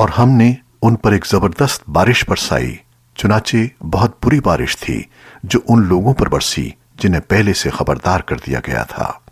और हमने उन पर एक ज़बरदस्त बारिश बरसाई। चुनाचे बहुत बुरी बारिश थी, जो उन लोगों पर बरसी, जिन्हें पहले से खबरदार कर दिया गया था।